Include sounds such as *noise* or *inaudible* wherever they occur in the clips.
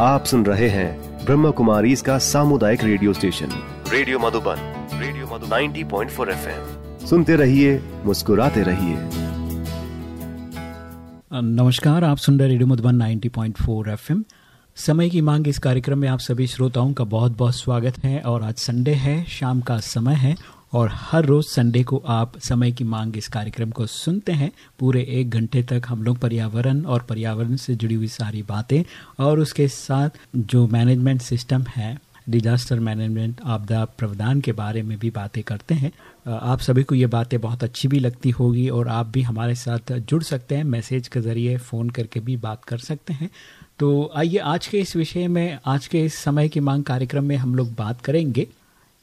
आप सुन रहे हैं ब्रह्म कुमारी इसका सामुदायिक radio station. Radio Madhuban radio Madhuban. 90.4 FM. सुनते रहिए मुस्कुराते रहिए। नमस्कार आप सुन रहे रेडियो मधुबन 90.4 एफएम। समय की मांग इस कार्यक्रम में आप सभी श्रोताओं का बहुत बहुत स्वागत है और आज संडे है शाम का समय है और हर रोज संडे को आप समय की मांग इस कार्यक्रम को सुनते हैं। पूरे एक घंटे तक हम लोग पर्यावरण और पर्यावरण से जुड़ी हुई सारी बातें और उसके साथ जो मैनेजमेंट सिस्टम है डिजास्टर मैनेजमेंट आपदा प्रवधान के बारे में भी बातें करते हैं। आप सभी को ये बातें बहुत अच्छी भी लगती होगी और आप भी हमारे साथ जुड़ सकते हैं मैसेज के ज़रिए फ़ोन करके भी बात कर सकते हैं। तो आइए, आज के इस विषय में, आज के इस समय की मांग कार्यक्रम में हम लोग बात करेंगे।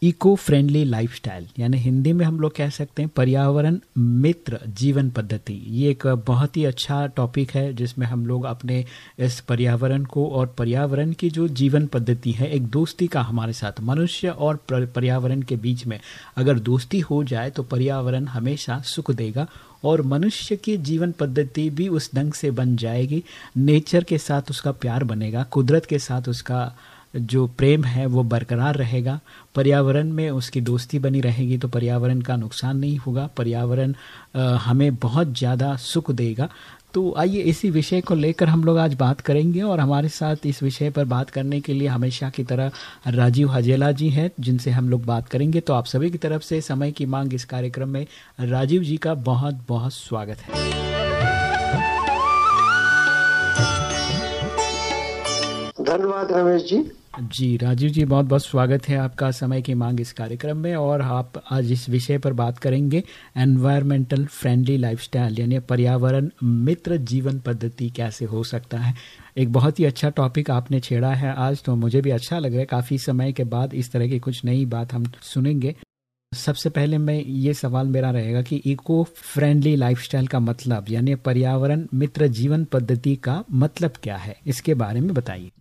इको फ्रेंडली लाइफस्टाइल यानी हिंदी में हम लोग कह सकते हैं पर्यावरण मित्र जीवन पद्धति। ये एक बहुत ही अच्छा टॉपिक है, जिसमें हम लोग अपने इस पर्यावरण को और पर्यावरण की जो जीवन पद्धति है, एक दोस्ती का हमारे साथ, मनुष्य और पर्यावरण के बीच में। अगर दोस्ती हो जाए तो पर्यावरण हमेशा सुख देगा और मनुष्य की जीवन पद्धति भी उस ढंग से बन जाएगी। नेचर के साथ उसका प्यार बनेगा, कुदरत के साथ उसका जो प्रेम है वो बरकरार रहेगा। पर्यावरण में उसकी दोस्ती बनी रहेगी तो पर्यावरण का नुकसान नहीं होगा। पर्यावरण हमें बहुत ज़्यादा सुख देगा। तो आइए इसी विषय को लेकर हम लोग आज बात करेंगे और हमारे साथ इस विषय पर बात करने के लिए हमेशा की तरह राजीव हजेला जी हैं, जिनसे हम लोग बात करेंगे। तो आप सभी की तरफ़ से समय की मांग इस कार्यक्रम में राजीव जी का बहुत बहुत स्वागत है। धन्यवाद रमेश जी। जी, राजीव जी, बहुत बहुत स्वागत है आपका समय की मांग इस कार्यक्रम में और आप आज इस विषय पर बात करेंगे एनवायरमेंटल फ्रेंडली लाइफस्टाइल यानी पर्यावरण मित्र जीवन पद्धति कैसे हो सकता है। एक बहुत ही अच्छा टॉपिक आपने छेड़ा है आज तो मुझे भी अच्छा लग रहा है, काफ़ी समय के बाद इस तरह की कुछ नई बात हम सुनेंगे। सबसे पहले मैं ये सवाल मेरा रहेगा कि इको फ्रेंडली लाइफस्टाइल का मतलब यानी पर्यावरण मित्र जीवन पद्धति का मतलब क्या है? इसके बारे में बताइए।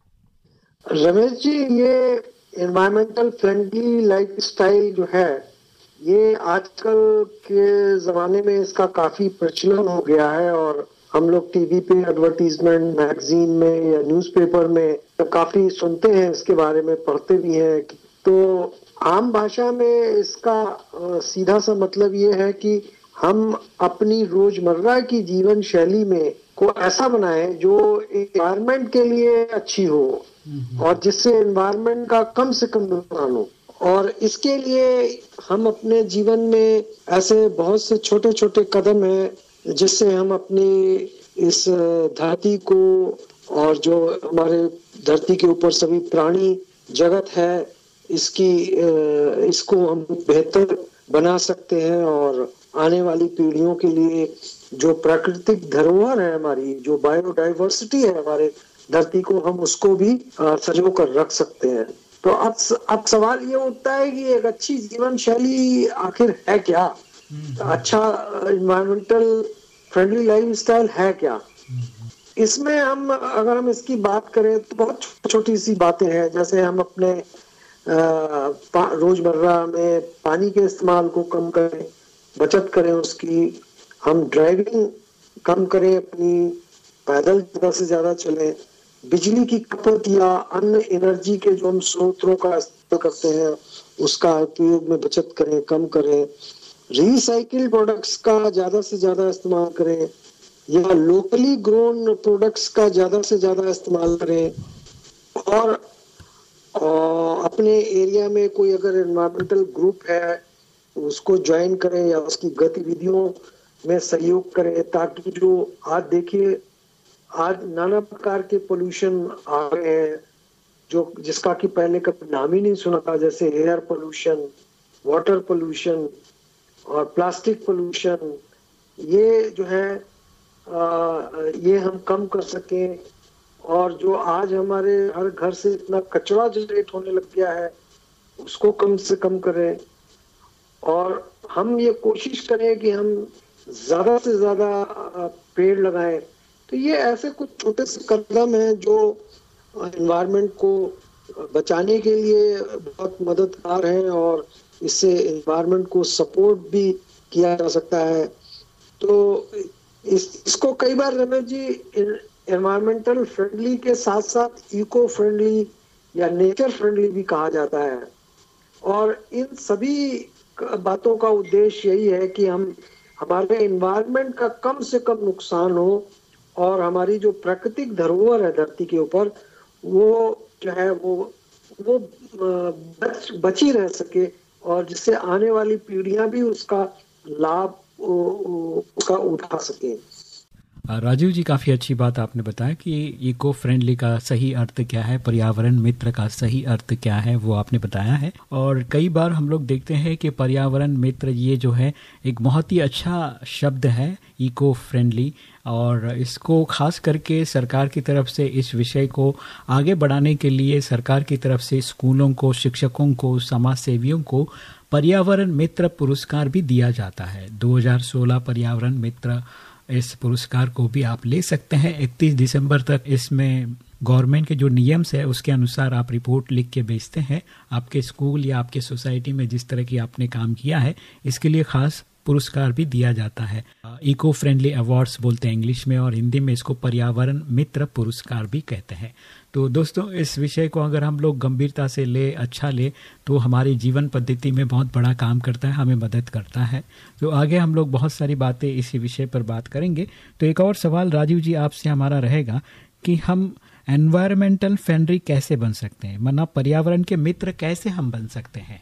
रमेश जी, ये एनवायरमेंटल फ्रेंडली लाइफ स्टाइल जो है, ये आजकल के जमाने में इसका काफ़ी प्रचलन हो गया है और हम लोग टीवी पे एडवर्टीजमेंट मैगजीन में या न्यूज़पेपर में तो काफ़ी सुनते हैं, इसके बारे में पढ़ते भी हैं तो आम भाषा में इसका सीधा सा मतलब ये है कि हम अपनी रोज़मर्रा की जीवन शैली में को ऐसा बनाए जो एनवायरमेंट के लिए अच्छी हो। और जिससे एनवायरमेंट का कम से कम नुकसान हो। और इसके लिए हम अपने जीवन में ऐसे बहुत से छोटे छोटे कदम हैं, जिससे हम अपनी इस धरती को और जो हमारे धरती के ऊपर सभी प्राणी जगत है, इसकी इसको हम बेहतर बना सकते हैं। और आने वाली पीढ़ियों के लिए जो प्राकृतिक धरोहर है हमारी, जो बायोडाइवर्सिटी है हमारे धरती को हम उसको भी सजो कर रख सकते हैं। तो अब अब सवाल ये उठता है कि एक अच्छी जीवन शैली आखिर है क्या? हम्म। अच्छा इन्वायरमेंटल फ्रेंडली लाइफ स्टाइल है क्या? इसमें हम अगर हम इसकी बात करें तो बहुत छोटी सी बातें हैं। जैसे हम अपने रोज़मर्रा में पानी के इस्तेमाल को कम करें बचत करें उसकी। हम ड्राइविंग कम करें अपनी पैदल ज़्यादा से ज़्यादा चलें। बिजली की खपत या अन्य एनर्जी के जो हम स्रोतों का इस्तेमाल करते हैं, उसका उपयोग में बचत करें, कम करें। रिसाइकिल प्रोडक्ट्स का ज़्यादा से ज़्यादा इस्तेमाल करें, या लोकली ग्रोन प्रोडक्ट्स का ज़्यादा से ज़्यादा इस्तेमाल करें। और अपने एरिया में कोई अगर एनवायरमेंटल ग्रुप है, उसको ज्वाइन करें या उसकी गतिविधियों में सहयोग करें, ताकि जो आज देखिए आज नाना प्रकार के पोल्यूशन आ गए हैं जो जिसका कि पहले कभी नाम ही नहीं सुना था जैसे एयर पोल्यूशन वाटर पोल्यूशन और प्लास्टिक पोल्यूशन ये जो है आ, ये हम कम कर सके और जो आज हमारे हर घर से इतना कचरा जनरेट होने लग गया है उसको कम से कम करें। और हम ये कोशिश करें कि हम ज़्यादा से ज़्यादा पेड़ लगाएँ। तो ये ऐसे कुछ छोटे से कदम हैं जो इन्वायरमेंट को बचाने के लिए बहुत मददगार हैं और इससे इन्वायरमेंट को सपोर्ट भी किया जा सकता है। तो इस, इसको कई बार रमेश जी एनवायरमेंटल फ्रेंडली के साथ साथ इको फ्रेंडली या नेचर फ्रेंडली भी कहा जाता है। और इन सभी बातों का उद्देश्य यही है कि हम, हमारे इन्वायरमेंट का कम से कम नुकसान हो और हमारी जो प्राकृतिक धरोहर है धरती के ऊपर, वो जो है, वो वो बच, बची रह सके और जिससे आने वाली पीढ़ियाँ भी उसका लाभ उसका उठा सके। राजीव जी, काफ़ी अच्छी बात आपने बताया कि इको फ्रेंडली का सही अर्थ क्या है, पर्यावरण मित्र का सही अर्थ क्या है, वो आपने बताया है। और कई बार हम लोग देखते हैं कि पर्यावरण मित्र ये जो है, एक बहुत ही अच्छा शब्द है इको फ्रेंडली और इसको खास करके सरकार की तरफ़ से, इस विषय को आगे बढ़ाने के लिए सरकार की तरफ़ से स्कूलों को, शिक्षकों को समाज सेवियों को पर्यावरण मित्र पुरस्कार भी दिया जाता है। 2016 पर्यावरण मित्र इस पुरस्कार को भी आप ले सकते हैं। 31 दिसंबर तक इसमें गवर्नमेंट के जो नियम्स है, उसके अनुसार आप रिपोर्ट लिख के भेजते हैं। आपके स्कूल या आपके सोसाइटी में जिस तरह की आपने काम किया है, इसके लिए खास पुरस्कार भी दिया जाता है। इको फ्रेंडली अवार्ड्स बोलते हैं इंग्लिश में और हिंदी में इसको पर्यावरण मित्र पुरस्कार भी कहते हैं। तो दोस्तों, इस विषय को अगर हम लोग गंभीरता से ले अच्छा ले तो हमारी जीवन पद्धति में बहुत बड़ा काम करता है, हमें मदद करता है। तो आगे हम लोग बहुत सारी बातें इसी विषय पर बात करेंगे। तो एक और सवाल राजीव जी आपसे हमारा रहेगा कि हम एनवायरमेंटल फ्रेंडली कैसे बन सकते हैं? मना पर्यावरण के मित्र कैसे हम बन सकते हैं?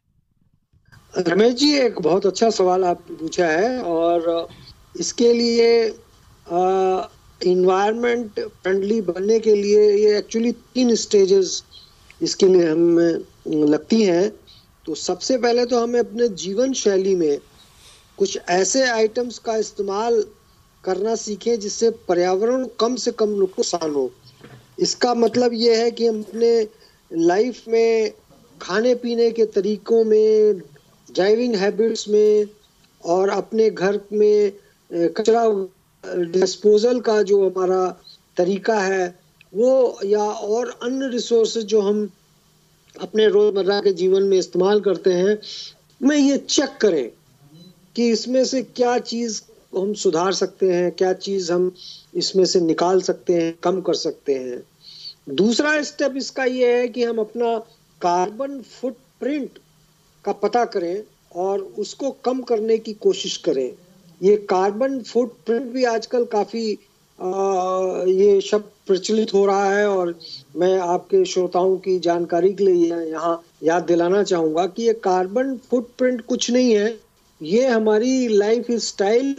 रमेश जी, एक बहुत अच्छा सवाल आपने पूछा है और इसके लिए इन्वायरमेंट फ्रेंडली बनने के लिए ये एक्चुअली तीन स्टेजेस इसके लिए हमें लगती हैं। तो सबसे पहले तो हमें अपने जीवन शैली में कुछ ऐसे आइटम्स का इस्तेमाल करना सीखें जिससे पर्यावरण कम से कम नुकसान हो। इसका मतलब ये है कि हम अपने लाइफ में, खाने पीने के तरीकों में ड्राइविंग हैबिट्स में और अपने घर में कचरा डिस्पोजल का जो हमारा तरीका है, वो या और अन्य रिसोर्स जो हम अपने रोज़मर्रा के जीवन में इस्तेमाल करते हैं, में ये चेक करें कि इसमें से क्या चीज़ हम सुधार सकते हैं, क्या चीज़ हम इसमें से निकाल सकते हैं, कम कर सकते हैं। दूसरा स्टेप इसका ये है कि हम अपना कार्बन फुटप्रिंट का पता करें और उसको कम करने की कोशिश करें। ये कार्बन फुटप्रिंट भी आजकल काफ़ी आ, ये शब्द प्रचलित हो रहा है और मैं आपके श्रोताओं की जानकारी के लिए यहाँ याद दिलाना चाहूँगा कि ये कार्बन फुटप्रिंट कुछ नहीं है। ये हमारी लाइफ स्टाइल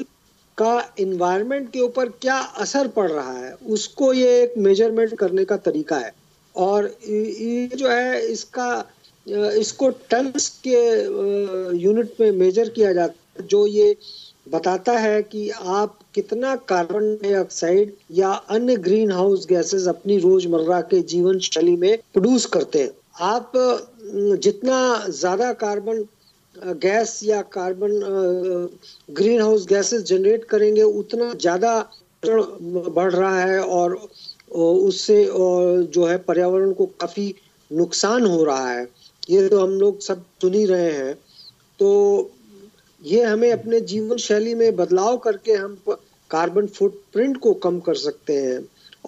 का इन्वायरमेंट के ऊपर क्या असर पड़ रहा है उसको ये एक मेज़रमेंट करने का तरीका है। और ये जो है इसका इसको टन्स के यूनिट में मेजर किया जाता है जो ये बताता है कि आप कितना कार्बन डाइऑक्साइड या अन्य ग्रीन हाउस गैसेस अपनी रोज़मर्रा के जीवन शैली में प्रोड्यूस करते हैं। आप जितना ज़्यादा कार्बन गैस या carbon green house gases generate करेंगे, उतना ज़्यादा बढ़ रहा है और उससे जो है पर्यावरण को काफ़ी नुकसान हो रहा है। ये तो हम लोग सब सुन ही रहे हैं। तो ये हमें अपने जीवन शैली में बदलाव करके हम कार्बन फुटप्रिंट को कम कर सकते हैं।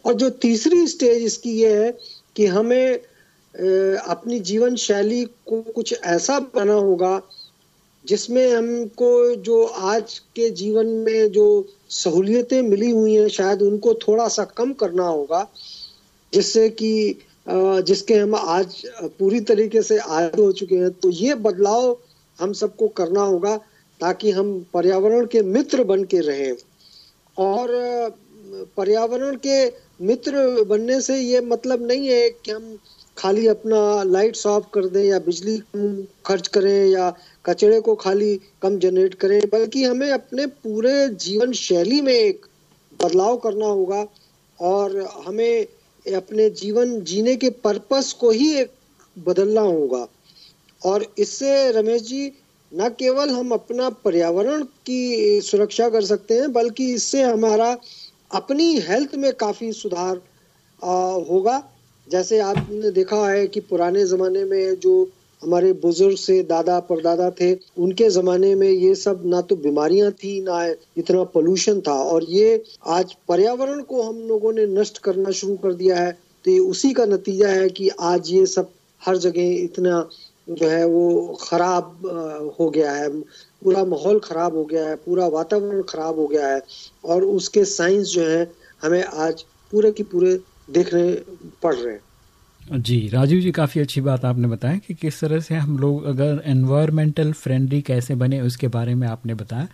और जो तीसरी स्टेज इसकी ये है कि हमें अपनी जीवन शैली को कुछ ऐसा बनाना होगा जिसमें हमको जो आज के जीवन में जो सहूलियतें मिली हुई हैं, शायद उनको थोड़ा सा कम करना होगा, जिससे कि जिसके हम आज पूरी तरीके से आदि हो चुके हैं। तो ये बदलाव हम सबको करना होगा। ताकि हम पर्यावरण के मित्र बन के रहें। और, पर्यावरण के मित्र बनने से ये मतलब नहीं है कि हम खाली अपना लाइट्स ऑफ़ कर दें या बिजली कम खर्च करें या कचरे को खाली कम जनरेट करें, बल्कि हमें अपने पूरे जीवन शैली में एक बदलाव करना होगा और हमें अपने जीवन जीने के पर्पस को ही एक बदलना होगा। और इससे रमेश जी न केवल हम अपना पर्यावरण की सुरक्षा कर सकते हैं बल्कि इससे हमारा अपनी हेल्थ में काफ़ी सुधार आ, होगा। जैसे आपने देखा है कि पुराने ज़माने में जो हमारे बुज़ुर्ग से दादा परदादा थे उनके जमाने में ये सब ना तो बीमारियाँ थी ना इतना पोल्यूशन था। और ये आज पर्यावरण को हम लोगों ने नष्ट करना शुरू कर दिया है। तो ये उसी का नतीजा है कि आज ये सब हर जगह इतना जो है वो खराब हो गया है। पूरा माहौल खराब हो गया है, पूरा वातावरण खराब हो गया है और उसके साइंस जो है हमें आज पूरे के पूरे देखने पड़ रहे हैं। जी, राजीव जी, काफ़ी अच्छी बात आपने बताया कि किस तरह से हम लोग अगर एनवायरमेंटल फ्रेंडली कैसे बने उसके बारे में आपने बताया।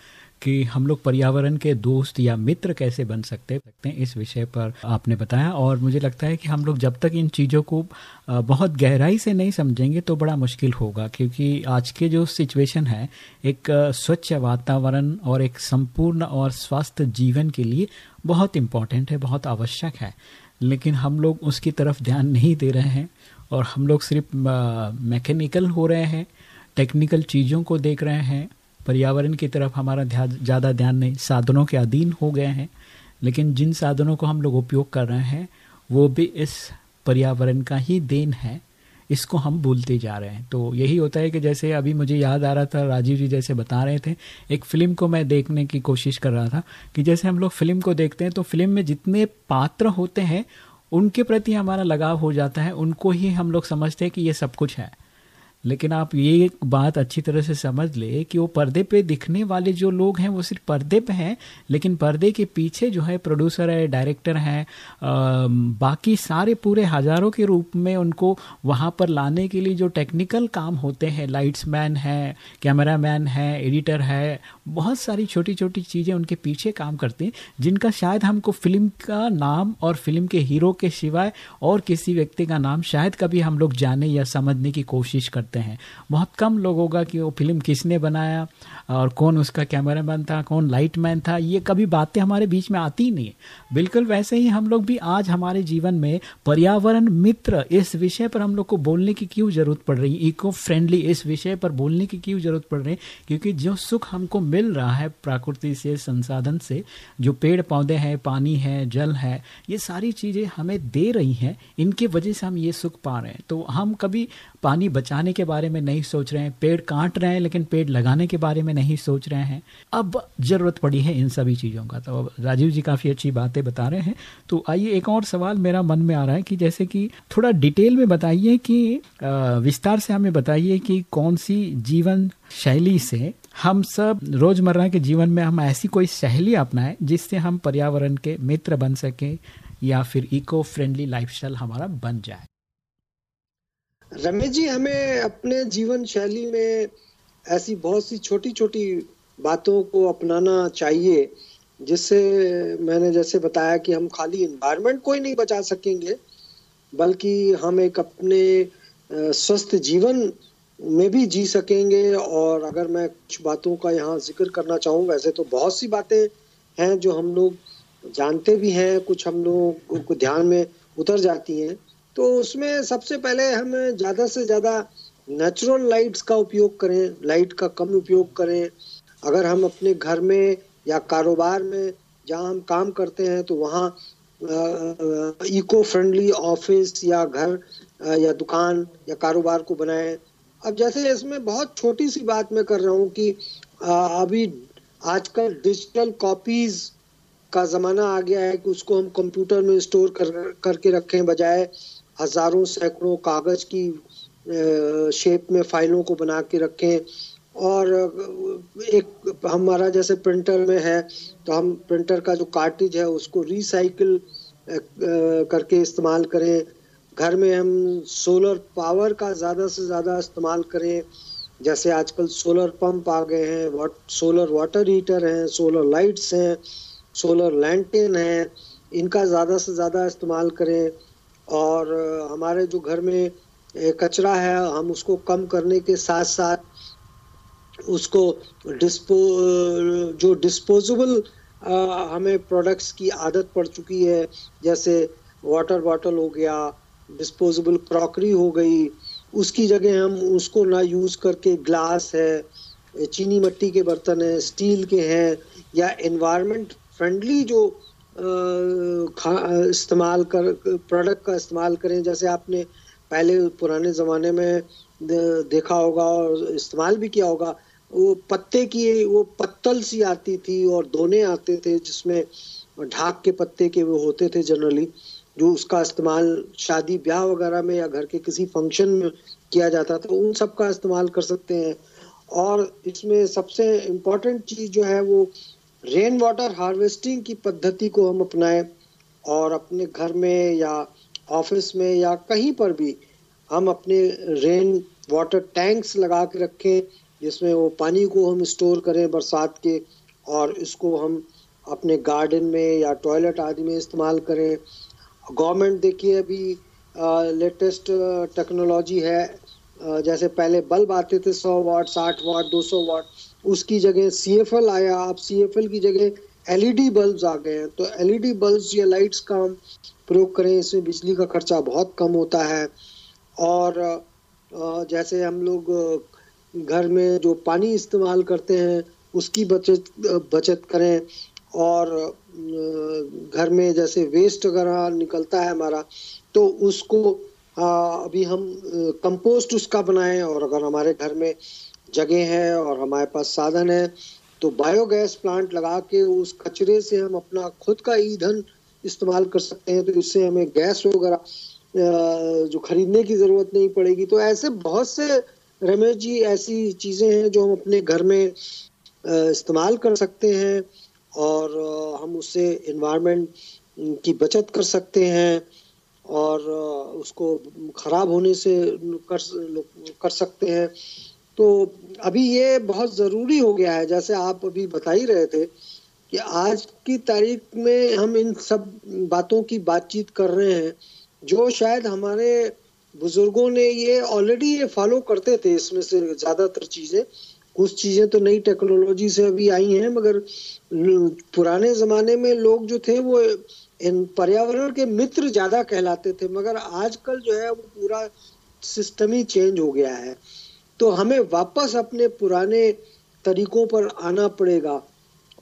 कि हम लोग पर्यावरण के दोस्त या मित्र कैसे बन सकते हैं इस विषय पर आपने बताया और मुझे लगता है कि हम लोग जब तक इन चीज़ों को बहुत गहराई से नहीं समझेंगे तो बड़ा मुश्किल होगा, क्योंकि आज के जो सिचुएशन है, एक स्वच्छ वातावरण और एक संपूर्ण और स्वस्थ जीवन के लिए बहुत इंपॉर्टेंट है, बहुत आवश्यक है। लेकिन हम लोग उसकी तरफ़ ध्यान नहीं दे रहे हैं और हम लोग सिर्फ़ मैकेनिकल हो रहे हैं, टेक्निकल चीज़ों को देख रहे हैं। पर्यावरण की तरफ़ हमारा ज़्यादा ध्यान नहीं, साधनों के अधीन हो गए हैं। लेकिन जिन साधनों को हम लोग उपयोग कर रहे हैं, वो भी इस पर्यावरण का ही देन है। इसको हम भूलते जा रहे हैं। तो यही होता है कि जैसे अभी मुझे याद आ रहा था, राजीव जी जैसे बता रहे थे, एक फ़िल्म को मैं देखने की कोशिश कर रहा था कि जैसे हम लोग फ़िल्म को देखते हैं तो फ़िल्म में जितने पात्र होते हैं, उनके प्रति हमारा लगाव हो जाता है, उनको ही हम लोग समझते हैं कि ये सब कुछ है। लेकिन आप ये बात अच्छी तरह से समझ ले कि वो पर्दे पे दिखने वाले जो लोग हैं, वो सिर्फ़ पर्दे पे हैं, लेकिन पर्दे के पीछे जो है प्रोड्यूसर है डायरेक्टर है बाकी सारे पूरे हज़ारों के रूप में उनको वहाँ पर लाने के लिए जो टेक्निकल काम होते हैं लाइट्स मैन है कैमरा मैन है एडिटर है, बहुत सारी छोटी छोटी चीज़ें उनके पीछे काम करती हैं, जिनका शायद हमको फ़िल्म का नाम और फ़िल्म के हीरो के सिवाय और किसी व्यक्ति का नाम शायद कभी हम लोग जाने या समझने की कोशिश करते करते हैं। बहुत कम लोग होगा कि वो फ़िल्म किसने बनाया और कौन उसका कैमरामैन था, कौन लाइट मैन था, ये कभी बातें हमारे बीच में आती ही। नहीं बिल्कुल वैसे ही हम लोग भी आज हमारे जीवन में पर्यावरण मित्र इस विषय पर हम लोग को बोलने की क्यों ज़रूरत पड़ रही है? इको फ्रेंडली इस विषय पर बोलने की क्यों ज़रूरत पड़ रही है? क्योंकि जो सुख हमको मिल रहा है प्रकृति से, संसाधन से, जो पेड़ पौधे हैं, पानी है, जल है, ये सारी चीज़ें हमें दे रही हैं। इनके वजह से हम ये सुख पा रहे हैं। तो हम कभी पानी बचाने के बारे में नहीं सोच रहे हैं, पेड़ काट रहे हैं, लेकिन पेड़ लगाने के बारे में नहीं सोच रहे हैं। अब ज़रूरत पड़ी है इन सभी चीज़ों का। तो राजीव जी काफ़ी अच्छी बातें बता रहे हैं। तो आइए एक और सवाल मेरा मन में आ रहा है कि जैसे कि थोड़ा डिटेल में बताइए कि विस्तार से हमें बताइए कि कौन सी जीवन शैली से हम सब रोज़मर्रा के जीवन में हम ऐसी कोई शैली अपनाएँ जिससे हम पर्यावरण के मित्र बन सके या फिर इको फ्रेंडली लाइफस्टाइल हमारा बन जाए। रमेश जी, हमें अपने जीवन शैली में ऐसी बहुत सी छोटी छोटी बातों को अपनाना चाहिए, जिससे मैंने जैसे बताया कि हम खाली इन्वायरमेंट को ही नहीं बचा सकेंगे, बल्कि हम एक अपने स्वस्थ जीवन में भी जी सकेंगे। और अगर मैं कुछ बातों का यहाँ ज़िक्र करना चाहूँ, वैसे तो बहुत सी बातें हैं जो हम लोग जानते भी हैं, कुछ हम लोग को ध्यान में उतर जाती हैं। तो उसमें सबसे पहले हम ज़्यादा से ज़्यादा नेचुरल लाइट्स का उपयोग करें लाइट का कम उपयोग करें। अगर हम अपने घर में या कारोबार में जहाँ हम काम करते हैं तो वहाँ इको फ्रेंडली ऑफ़िस या घर या दुकान या कारोबार को बनाएँ। अब जैसे इसमें बहुत छोटी सी बात मैं कर रहा हूँ कि अभी आजकल डिजिटल कॉपीज का ज़माना आ गया है कि उसको हम कंप्यूटर में स्टोर कर, करके रखें बजाय हज़ारों सैकड़ों कागज़ की शेप में फाइलों को बना के रखें। और एक हमारा जैसे प्रिंटर में है तो हम प्रिंटर का जो कार्टिज है उसको रिसाइकिल करके इस्तेमाल करें। घर में हम सोलर पावर का ज़्यादा से ज़्यादा इस्तेमाल करें। जैसे आजकल सोलर पंप आ गए हैं वाट, सोलर वाटर हीटर हैं सोलर लाइट्स हैं सोलर लैंटेन हैं इनका ज़्यादा से ज़्यादा इस्तेमाल करें। और हमारे जो घर में कचरा है, हम उसको कम करने के साथ साथ उसको डिस्पो जो डिस्पोजेबल हमें प्रोडक्ट्स की आदत पड़ चुकी है, जैसे वाटर बॉटल हो गया डिस्पोजेबल क्रॉकरी हो गई, उसकी जगह हम उसको ना यूज़ करके ग्लास है, चीनी मिट्टी के बर्तन है स्टील के हैं, या एनवायरनमेंट फ्रेंडली जो इस्तेमाल कर प्रोडक्ट का इस्तेमाल करें। जैसे आपने पहले पुराने ज़माने में देखा होगा और इस्तेमाल भी किया होगा। वो पत्ते की, वो पत्तल सी आती थी और दोने आते थे, जिसमें ढाक के पत्ते के वो होते थे जनरली जो उसका इस्तेमाल शादी ब्याह वगैरह में या घर के किसी फ़ंक्शन में किया जाता था, उन सब का इस्तेमाल कर सकते हैं। और इसमें सबसे इम्पोर्टेंट चीज़ जो है वो रेन वाटर हार्वेस्टिंग की पद्धति को हम अपनाएँ और अपने घर में या ऑफ़िस में या कहीं पर भी हम अपने रेन वाटर टैंक्स लगा के रखें जिसमें वो पानी को हम स्टोर करें बरसात के और इसको हम अपने गार्डन में या टॉयलेट आदि में इस्तेमाल करें। गवर्नमेंट देखिए अभी लेटेस्ट टेक्नोलॉजी है। आ, जैसे पहले बल्ब आते थे सौ वाट 60 वाट 200 वाट उसकी जगह सी एफ़ एल आया, आप सी एफ़ एल की जगह एलईडी बल्ब्स आ गए हैं। तो एलईडी बल्ब्स या लाइट्स का हम प्रयोग करें, इसमें बिजली का खर्चा बहुत कम होता है। और जैसे हम लोग घर में जो पानी इस्तेमाल करते हैं, उसकी बचत बचत करें। और घर में जैसे वेस्ट अगर निकलता है हमारा तो उसको अभी हम कंपोस्ट उसका बनाएँ। और अगर हमारे घर में जगह है और हमारे पास साधन है तो बायोगैस प्लांट लगा के उस कचरे से हम अपना खुद का ईंधन इस्तेमाल कर सकते हैं तो इससे हमें गैस वगैरह जो खरीदने की ज़रूरत नहीं पड़ेगी। तो ऐसे बहुत से रमेश जी ऐसी चीज़ें हैं जो हम अपने घर में इस्तेमाल कर सकते हैं और हम उससे इन्वायरमेंट की बचत कर सकते हैं और उसको ख़राब होने से कर कर सकते हैं। तो अभी ये बहुत ज़रूरी हो गया है, जैसे आप अभी बता ही रहे थे कि आज की तारीख में हम इन सब बातों की बातचीत कर रहे हैं, जो शायद हमारे बुज़ुर्गों ने ये ऑलरेडी ये फॉलो करते थे इसमें से ज़्यादातर चीज़ें। कुछ चीज़ें तो नई टेक्नोलॉजी से अभी आई हैं, मगर पुराने ज़माने में लोग जो थे वो इन पर्यावरण के मित्र ज़्यादा कहलाते थे, मगर आजकल जो है वो पूरा सिस्टम ही चेंज हो गया है। तो हमें वापस अपने पुराने तरीकों पर आना पड़ेगा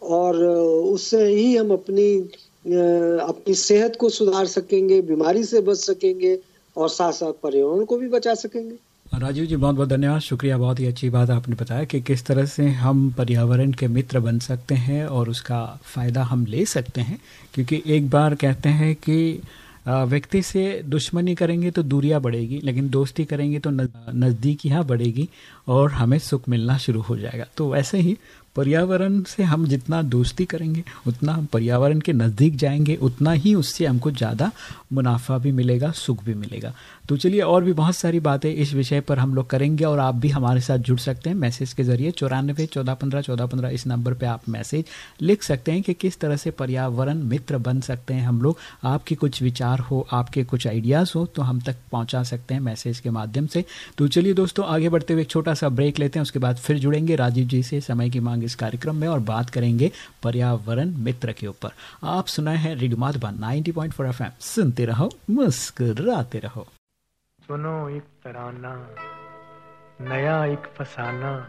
और उससे ही हम अपनी अपनी सेहत को सुधार सकेंगे, बीमारी से बच सकेंगे और साथ साथ पर्यावरण को भी बचा सकेंगे। राजीव जी बहुत बहुत धन्यवाद। शुक्रिया, बहुत ही अच्छी बात आपने बताया कि किस तरह से हम पर्यावरण के मित्र बन सकते हैं और उसका फ़ायदा हम ले सकते हैं, क्योंकि एक बार कहते हैं कि व्यक्ति से दुश्मनी करेंगे तो दूरियाँ बढ़ेगी, लेकिन दोस्ती करेंगे तो नज़दीकियाँ बढ़ेगी और हमें सुख मिलना शुरू हो जाएगा। तो वैसे ही पर्यावरण से हम जितना दोस्ती करेंगे, उतना हम पर्यावरण के नज़दीक जाएँगे, उतना ही उससे हमको ज़्यादा मुनाफा भी मिलेगा, सुख भी मिलेगा। तो चलिए और भी बहुत सारी बातें इस विषय पर हम लोग करेंगे और आप भी हमारे साथ जुड़ सकते हैं मैसेज के ज़रिए। चौरानबे, चौदह, पंद्रह चौदह, पंद्रह इस नंबर पर आप मैसेज लिख सकते हैं कि किस तरह से पर्यावरण मित्र बन सकते हैं हम लोग। आपके कुछ विचार हो, आपके कुछ आइडियाज़ हो तो हम तक पहुँचा सकते हैं मैसेज के माध्यम से। तो चलिए दोस्तों, आगे बढ़ते हुए एक छोटा सा ब्रेक लेते हैं, उसके बाद फिर जुड़ेंगे। राजीव जी से समय की मांग इस कार्यक्रम में और बात करेंगे पर्यावरण मित्र के ऊपर। आप सुना है रेडियो माधुबन 90.4 एफएम। सुनते रहो, मुस्कुराते रहो। सुनो एक तराना, नया एक फसाना,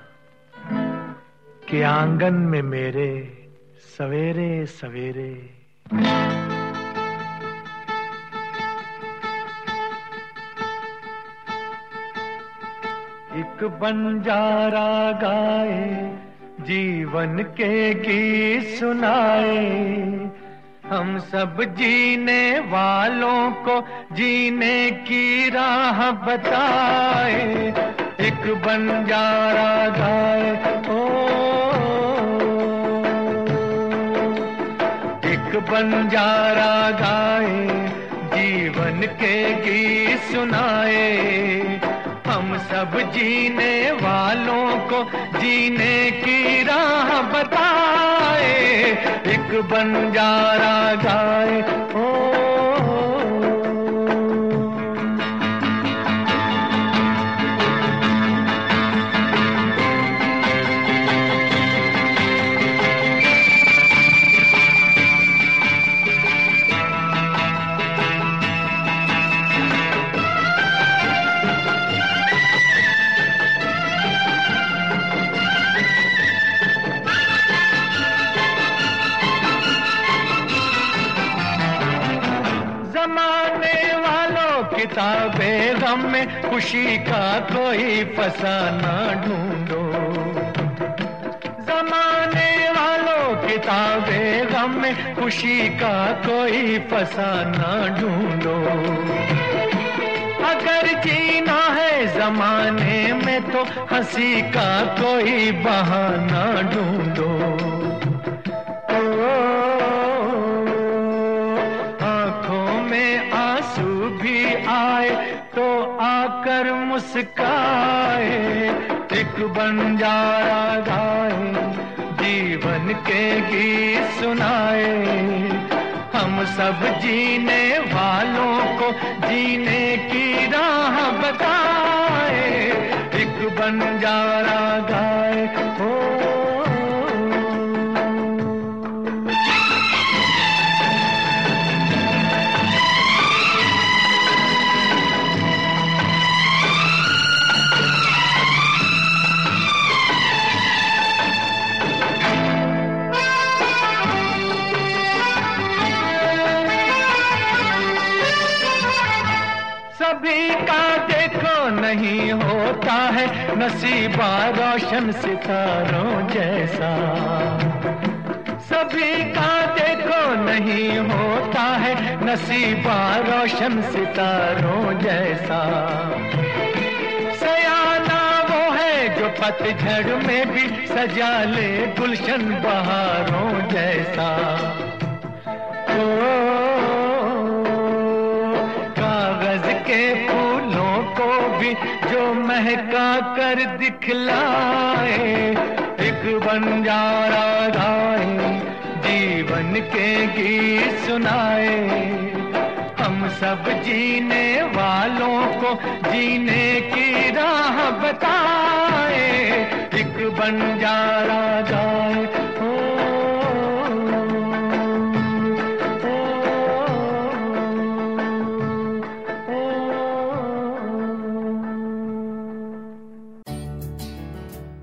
के आँगन में मेरे सवेरे सवेरे। एक बंजारा गाए जीवन के गीत सुनाए। हम सब जीने वालों को जीने की राह बताए। एक बंजारा गाए ओ। एक बंजारा गाए जीवन के गीत सुनाए। हम सब जीने वालों को जीने की राह बताए। एक बंजारा गाए खुशी का कोई फसाना ढूंढो। जमाने वालों किताबे गम में खुशी का कोई फसाना ढूंढो। अगर जीना है जमाने में तो हँसी का कोई बहाना ढूंढो। बंजारा गाए जीवन के गीत सुनाए। हम सब जीने वालों को जीने की राह बताए। एक बंजारा गाए सभी का देखो नहीं होता है नसीबा रोशन सितारों जैसा। सभी का देखो नहीं होता है नसीबा रोशन सितारों जैसा। सयाना वो है जो पतझड़ में भी सजा ले गुलशन बहारों जैसा। ओ, के फूलों को भी जो महका कर दिखलाए, एक बंजारा गाए जीवन के गीत सुनाए। हम सब जीने वालों को जीने की राह बताए, एक बंजारा गाए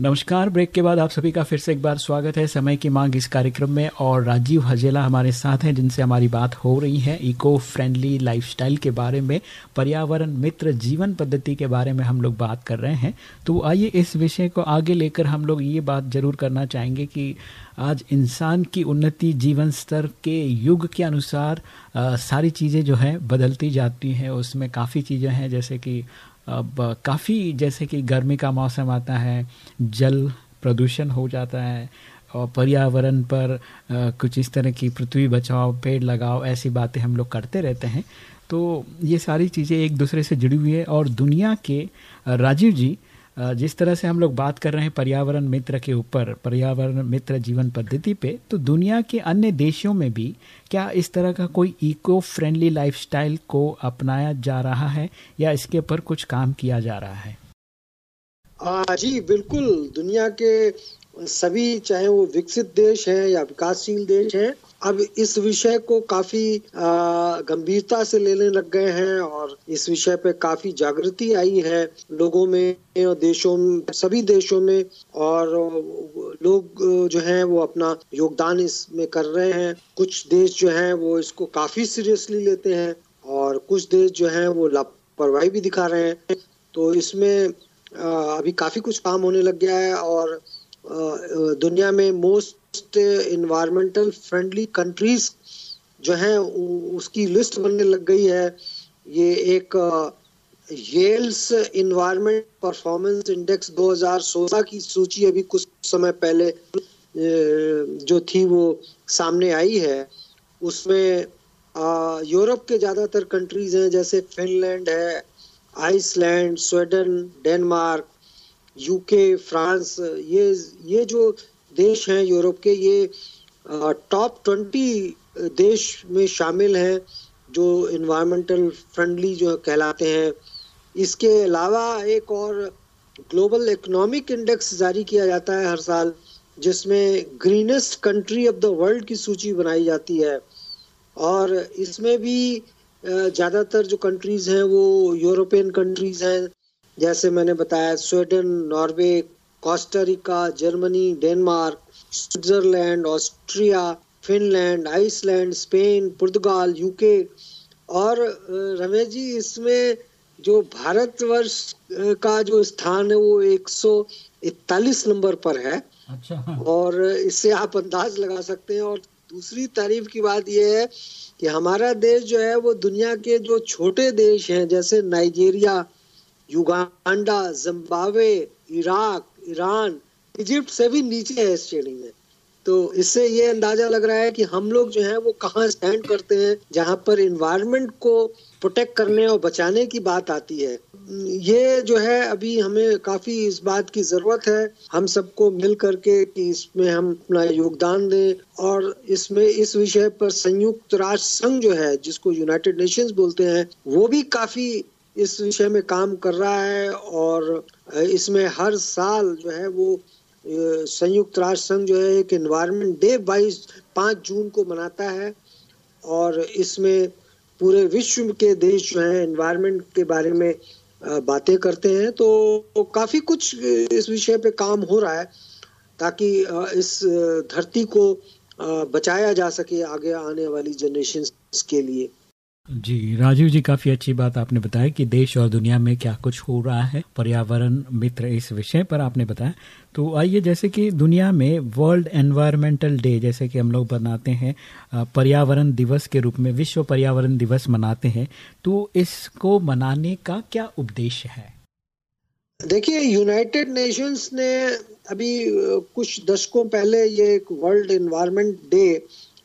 नमस्कार। ब्रेक के बाद आप सभी का फिर से एक बार स्वागत है। समय की मांग इस कार्यक्रम में और राजीव हजेला हमारे साथ हैं जिनसे हमारी बात हो रही है इको फ्रेंडली लाइफस्टाइल के बारे में पर्यावरण मित्र जीवन पद्धति के बारे में हम लोग बात कर रहे हैं। तो आइए इस विषय को आगे लेकर हम लोग ये बात ज़रूर करना चाहेंगे कि आज इंसान की उन्नति जीवन स्तर के युग के अनुसार आ, सारी चीज़ें जो है बदलती जाती हैं। उसमें काफ़ी चीज़ें हैं जैसे कि अब काफ़ी जैसे कि गर्मी का मौसम आता है, जल प्रदूषण हो जाता है, और पर्यावरण पर कुछ इस तरह की पृथ्वी बचाओ, पेड़ लगाओ, ऐसी बातें हम लोग करते रहते हैं। तो ये सारी चीज़ें एक दूसरे से जुड़ी हुई है और दुनिया के राजीव जी जिस तरह से हम लोग बात कर रहे हैं पर्यावरण मित्र के ऊपर पर्यावरण मित्र जीवन पद्धति पे तो दुनिया के अन्य देशों में भी क्या इस तरह का कोई इको फ्रेंडली लाइफस्टाइल को अपनाया जा रहा है या इसके ऊपर कुछ काम किया जा रहा है? आ, जी बिल्कुल। दुनिया के सभी चाहे वो विकसित देश है या विकासशील देश है अब इस विषय को काफ़ी गंभीरता से लेने लग गए हैं और इस विषय पे काफ़ी जागृति आई है लोगों में और देशों सभी देशों में और लोग जो हैं वो अपना योगदान इसमें कर रहे हैं। कुछ देश जो हैं वो इसको काफ़ी सीरियसली लेते हैं और कुछ देश जो हैं वो लापरवाही भी दिखा रहे हैं। तो इसमें अभी काफ़ी कुछ काम होने लग गया है और दुनिया में मोस्ट इन्वायरमेंटल फ्रेंडली कंट्रीज़ जो हैं उसकी लिस्ट बनने लग गई है। ये एक येल्स इन्वायरमेंट परफॉर्मेंस इंडेक्स 2016 की सूची अभी कुछ समय पहले जो थी वो सामने आई है। उसमें यूरोप के ज़्यादातर कंट्रीज़ हैं, जैसे फिनलैंड है Iceland Sweden Denmark UK France ये ये जो देश हैं यूरोप के, ये टॉप ट्वेंटी देश में शामिल हैं जो इन्वायरमेंटल फ्रेंडली जो कहलाते हैं। इसके अलावा एक और ग्लोबल इकोनॉमिक इंडेक्स जारी किया जाता है हर साल, जिसमें greenest country of the world की सूची बनाई जाती है। और इसमें भी ज़्यादातर जो कंट्रीज़ हैं वो यूरोपियन कंट्रीज़ हैं, जैसे मैंने बताया Sweden Norway Costa Rica Germany Denmark Switzerland Austria Finland Iceland Spain पुर्तगाल यूके और रमेश जी इसमें जो भारतवर्ष का जो स्थान है वो एक नंबर पर है। अच्छा और इससे आप अंदाज लगा सकते हैं। और दूसरी तारीफ़ की बात यह है कि हमारा देश जो है वो दुनिया के जो छोटे देश हैं जैसे Nigeria Uganda Zimbabwe Iraq Iran, Egypt से भी नीचे है इस श्रेणी में। तो इससे ये अंदाज़ा लग रहा है कि हम लोग जो है, वो कहाँ स्टैंड करते हैं, जहाँ पर इन्वायरमेंट को प्रोटेक्ट करने और बचाने की बात आती है। ये जो है, अभी हमें काफ़ी इस बात की ज़रूरत है। हम सबको मिल करके कि इसमें हम अपना योगदान दें और इसमें इस विषय पर संयुक्त राष्ट्र संघ जो है, जिसको यूनाइटेड नेशंस बोलते हैं, वो भी काफ़ी इस विषय में काम कर रहा है और इसमें हर साल जो है वो संयुक्त राष्ट्र संघ जो है एक इन्वायरमेंट डे बाईस, पाँच जून को मनाता है और इसमें पूरे विश्व के देश जो है इन्वायरमेंट के बारे में बातें करते हैं। तो काफ़ी कुछ इस विषय पे काम हो रहा है ताकि इस धरती को बचाया जा सके आगे आने वाली जनरेशन के लिए। जी, राजीव जी, काफ़ी अच्छी बात आपने बताया कि देश और दुनिया में क्या कुछ हो रहा है। पर्यावरण मित्र इस विषय पर आपने बताया। तो आइए, जैसे कि दुनिया में वर्ल्ड एनवायरमेंटल डे जैसे कि हम लोग बनाते हैं पर्यावरण दिवस के रूप में, विश्व पर्यावरण दिवस मनाते हैं तो इसको मनाने का क्या उद्देश्य है? देखिए यूनाइटेड नेशंस ने अभी कुछ दशकों पहले ये एक वर्ल्ड एनवायरमेंट डे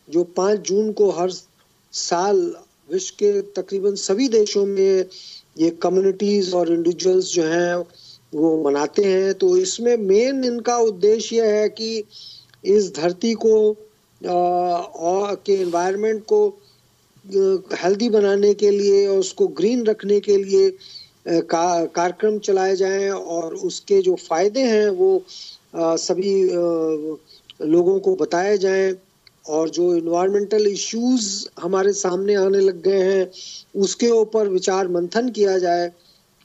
जो पाँच जून को हर साल विश्व के तकरीबन सभी देशों में ये कम्युनिटीज और इंडिविजुअल्स जो हैं वो मनाते हैं। तो इसमें मेन इनका उद्देश्य यह है कि इस धरती को और के एनवायरनमेंट को हेल्दी बनाने के लिए और उसको ग्रीन रखने के लिए का, कार्यक्रम चलाए जाएँ और उसके जो फ़ायदे हैं वो सभी लोगों को बताए जाएँ। और जो इन्वायरमेंटल इश्यूज़ हमारे सामने आने लग गए हैं, उसके ऊपर विचार मंथन किया जाए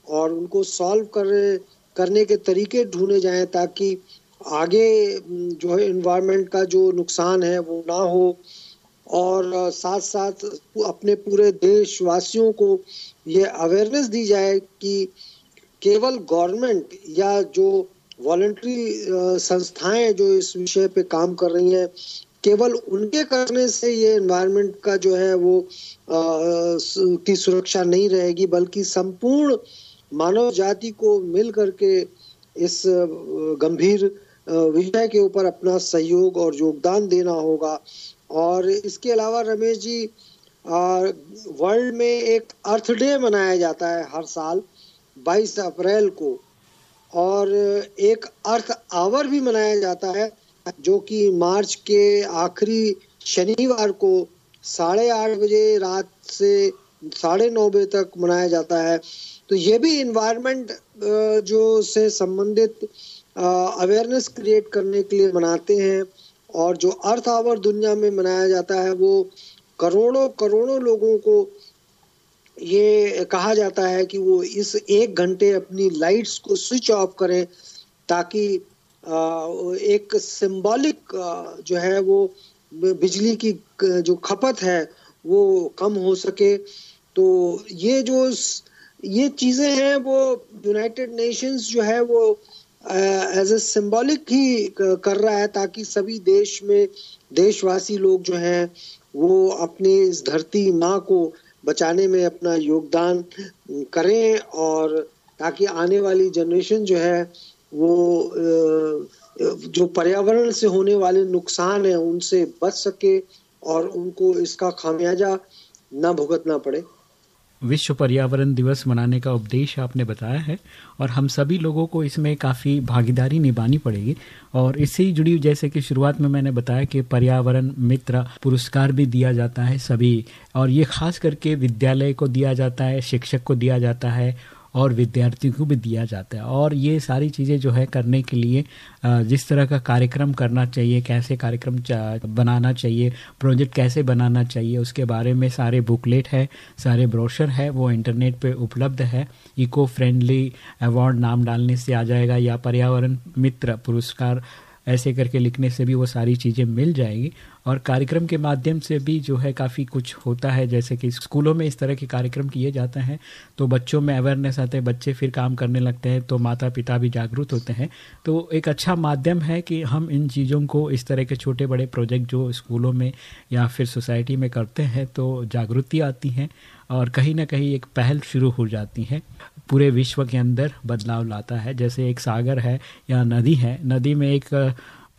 और उनको सॉल्व कर, करने के तरीके ढूंढे जाएँ ताकि आगे जो है इन्वायरमेंट का जो नुकसान है वो ना हो और साथ साथ अपने पूरे देशवासियों को ये अवेयरनेस दी जाए कि केवल गवर्नमेंट या जो वॉल्ट्री संस्थाएँ जो इस विषय पे काम कर रही हैं केवल उनके करने से ये एनवायरनमेंट का जो है वो आ, की सुरक्षा नहीं रहेगी बल्कि संपूर्ण मानव जाति को मिल करके इस गंभीर विषय के ऊपर अपना सहयोग और योगदान देना होगा। और इसके अलावा रमेश जी वर्ल्ड में एक अर्थ डे मनाया जाता है हर साल 22 अप्रैल को। और एक अर्थ आवर भी मनाया जाता है जो कि मार्च के आखिरी शनिवार को साढ़े आठ बजे रात से साढ़े नौ बजे तक मनाया जाता है। तो ये भी इन्वायरमेंट जो से संबंधित अवेयरनेस क्रिएट करने के लिए मनाते हैं और जो अर्थ आवर दुनिया में मनाया जाता है वो करोड़ों करोड़ों लोगों को ये कहा जाता है कि वो इस एक घंटे अपनी लाइट्स को स्विच ऑफ़ करें ताकि एक सिंबॉलिक जो है वो बिजली की जो खपत है, वो कम हो सके। तो ये जो ये चीज़ें हैं, वो यूनाइटेड नेशंस जो है वो एज ए सिंबॉलिक ही कर रहा है, ताकि सभी देश में देशवासी लोग जो हैं, वो अपनी इस धरती माँ को बचाने में अपना योगदान करें और ताकि आने वाली जनरेशन जो है वो जो पर्यावरण से होने वाले नुकसान है, उनसे बच सके और उनको इसका खामियाजा न भुगतना पड़े। विश्व पर्यावरण दिवस मनाने का उपदेश आपने बताया है और हम सभी लोगों को इसमें काफ़ी भागीदारी निभानी पड़ेगी। और इससे ही जुड़ी, जैसे कि शुरुआत में मैंने बताया कि पर्यावरण मित्र पुरस्कार भी दिया जाता है सभी। और ये खास करके विद्यालय को दिया जाता है, शिक्षक को दिया जाता है और विद्यार्थियों को भी दिया जाता है। और ये सारी चीज़ें जो है करने के लिए जिस तरह का कार्यक्रम करना चाहिए, कैसे कार्यक्रम बनाना चाहिए, प्रोजेक्ट कैसे बनाना चाहिए, उसके बारे में सारे बुकलेट है, सारे ब्रोशर है, वो इंटरनेट पे उपलब्ध है। इको फ्रेंडली अवार्ड नाम डालने से आ जाएगा या पर्यावरण मित्र पुरस्कार ऐसे करके लिखने से भी वो सारी चीज़ें मिल जाएगी। और कार्यक्रम के माध्यम से भी जो है काफ़ी कुछ होता है। जैसे कि स्कूलों में इस तरह के कार्यक्रम किए जाते हैं तो बच्चों में अवेयरनेस आते हैं, बच्चे फिर काम करने लगते हैं तो माता पिता भी जागरूक होते हैं। तो एक अच्छा माध्यम है कि हम इन चीज़ों को इस तरह के छोटे बड़े प्रोजेक्ट जो स्कूलों में या फिर सोसाइटी में करते हैं तो जागृति आती है और कहीं ना कहीं एक पहल शुरू हो जाती है। पूरे विश्व के अंदर बदलाव लाता है। जैसे एक सागर है या नदी है, नदी में एक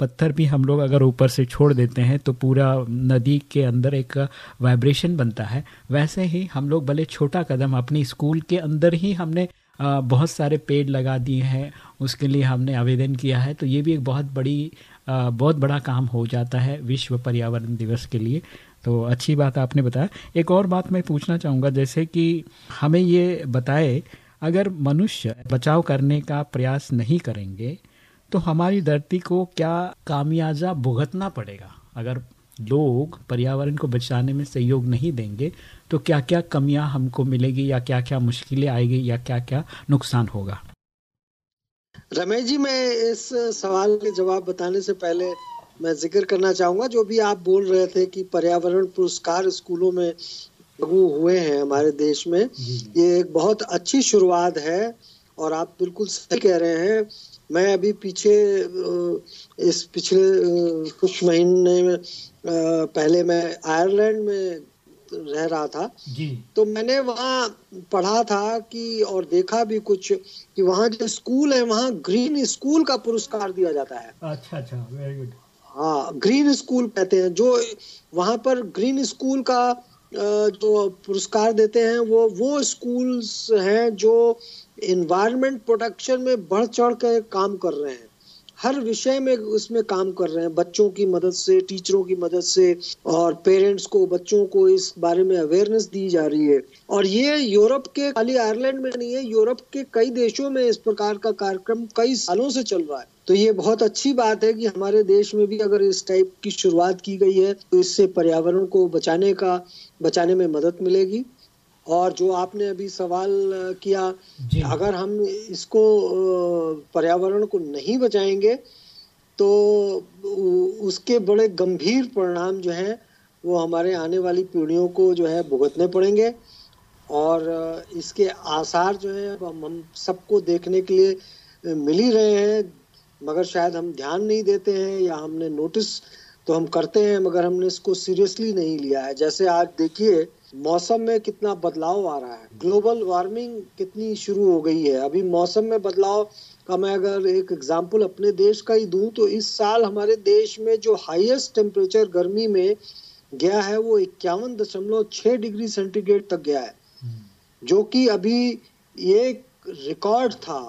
पत्थर भी हम लोग अगर ऊपर से छोड़ देते हैं तो पूरा नदी के अंदर एक वाइब्रेशन बनता है। वैसे ही हम लोग भले छोटा कदम अपनी स्कूल के अंदर ही हमने बहुत सारे पेड़ लगा दिए हैं, उसके लिए हमने आवेदन किया है तो ये भी एक बहुत बड़ी बहुत बड़ा काम हो जाता है विश्व पर्यावरण दिवस के लिए। तो अच्छी बात आपने बताया। एक और बात मैं पूछना चाहूँगा, जैसे कि हमें ये बताए, अगर मनुष्य बचाव करने का प्रयास नहीं करेंगे तो हमारी धरती को क्या कामयाजा भुगतना पड़ेगा? अगर लोग पर्यावरण को बचाने में सहयोग नहीं देंगे तो क्या क्या कमियाँ हमको मिलेगी या क्या क्या मुश्किलें आएगी या क्या क्या नुकसान होगा? रमेश जी मैं इस सवाल के जवाब बताने से पहले मैं ज़िक्र करना चाहूँगा। जो भी आप बोल रहे थे कि पर्यावरण पुरस्कार स्कूलों में लागू हुए हैं हमारे देश में ये एक बहुत अच्छी शुरुआत है और आप बिल्कुल सही कह रहे हैं। मैं अभी पीछे इस पिछले कुछ महीने में पहले मैं आयरलैंड में रह रहा था। जी। तो मैंने वहाँ पढ़ा था कि और देखा भी कुछ कि वहाँ जो स्कूल है वहाँ ग्रीन स्कूल का पुरस्कार दिया जाता है। अच्छा अच्छा वेरी गुड हाँ ग्रीन स्कूल कहते हैं। जो वहाँ पर ग्रीन स्कूल का जो पुरस्कार देते हैं वो वो स्कूल्स हैं जो इन्वायरमेंट प्रोटेक्शन में बढ़ चढ़ कर काम कर रहे हैं। हर विषय में उसमें काम कर रहे हैं। बच्चों की मदद से, टीचरों की मदद से और पेरेंट्स को, बच्चों को इस बारे में अवेयरनेस दी जा रही है। और ये यूरोप के, खाली आयरलैंड में नहीं है, यूरोप के कई देशों में इस प्रकार का कार्यक्रम कई सालों से चल रहा है। तो ये बहुत अच्छी बात है कि हमारे देश में भी अगर इस टाइप की शुरुआत की गई है तो इससे पर्यावरण को बचाने का, बचाने में मदद मिलेगी। और जो आपने अभी सवाल किया अगर हम इसको पर्यावरण को नहीं बचाएँगे तो उसके बड़े गंभीर परिणाम जो हैं वो हमारे आने वाली पीढ़ियों को जो है भुगतने पड़ेंगे। और इसके आसार जो है हम सबको देखने के लिए मिल ही रहे हैं। मगर शायद हम ध्यान नहीं देते हैं या हमने नोटिस तो हम करते हैं मगर हमने इसको सीरियसली नहीं लिया है। जैसे आज देखिए मौसम में कितना बदलाव आ रहा है? ग्लोबल वार्मिंग कितनी शुरू हो गई है? अभी मौसम में बदलाव का मैं अगर एक एग्ज़ाम्पल अपने देश का ही दूँ तो इस साल हमारे देश में जो हाईएस्ट टेम्परेचर गर्मी में गया है वो इक्यावन दशमलव छह डिग्री सेंटीग्रेड तक गया है। जो कि अभी ये रिकॉर्ड था।